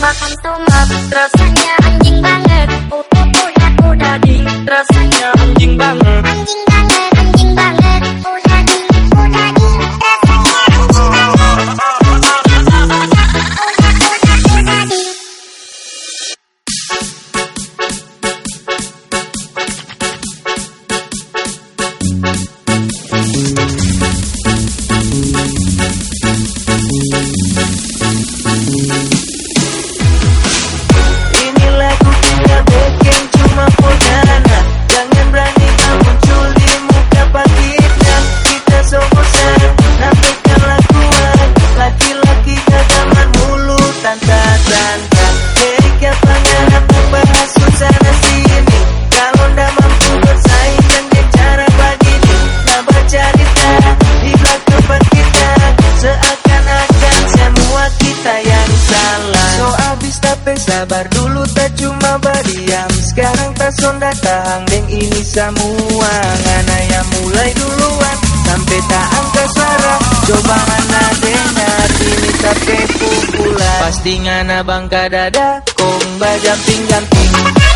makan tomat. Rasanya anjing banget. Oh, ya udah ding. Rasanya Anjing banget, sabar dulu tak cuma berdiam. Sekarang tak sonda tahan dan ini semua Ngana yang mulai duluan. Sampai tak angkat suara Coba ngana dengar ini tapi pukulan Pasti ngana bangka dada Kong bajamping-jamping Kong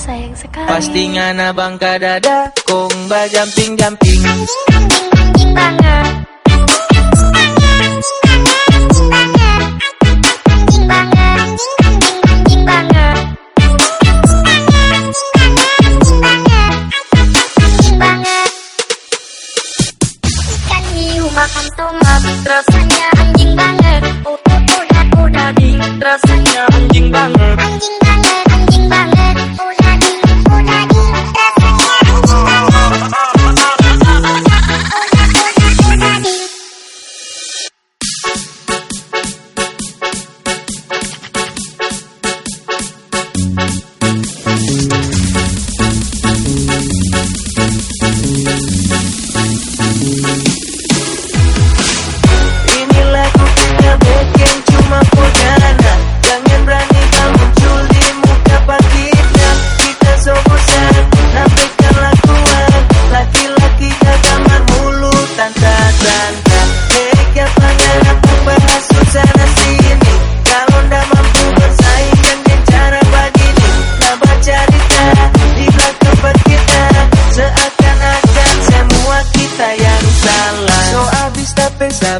sayang sekali. Pasti ngana bangka dada Kong bajamping-jamping Anjing banget Anjing banget Anjing banget Anjing banget Ikan hiu makan tomat Rasanya anjing banget Oh, oh, oh ya udah ding Rasanya anjing banget Anjing banget,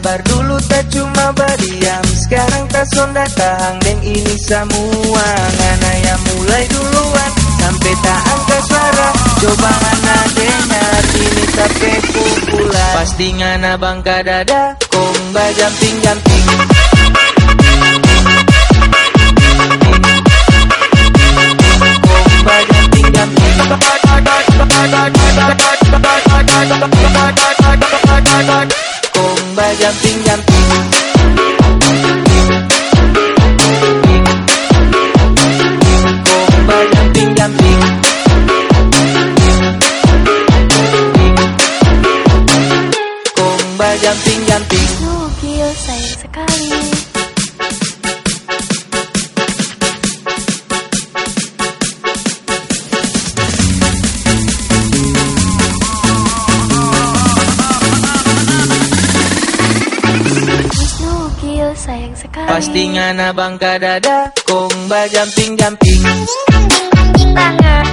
sabar dulu tak cuma berdiam Sekarang tak sonda tahan dan ini semua Ngana yang mulai duluan. Sampai tak angkat suara Coba pukulan Pasti ngana bangka dada Kong bajamping-jamping Kong bajamping-jamping Kong bajamping-jamping Bajamping-jamping Nugil sayang sekali. Nugil sayang sekali. Pasti ngana bangka dada Kong bajamping-jamping banget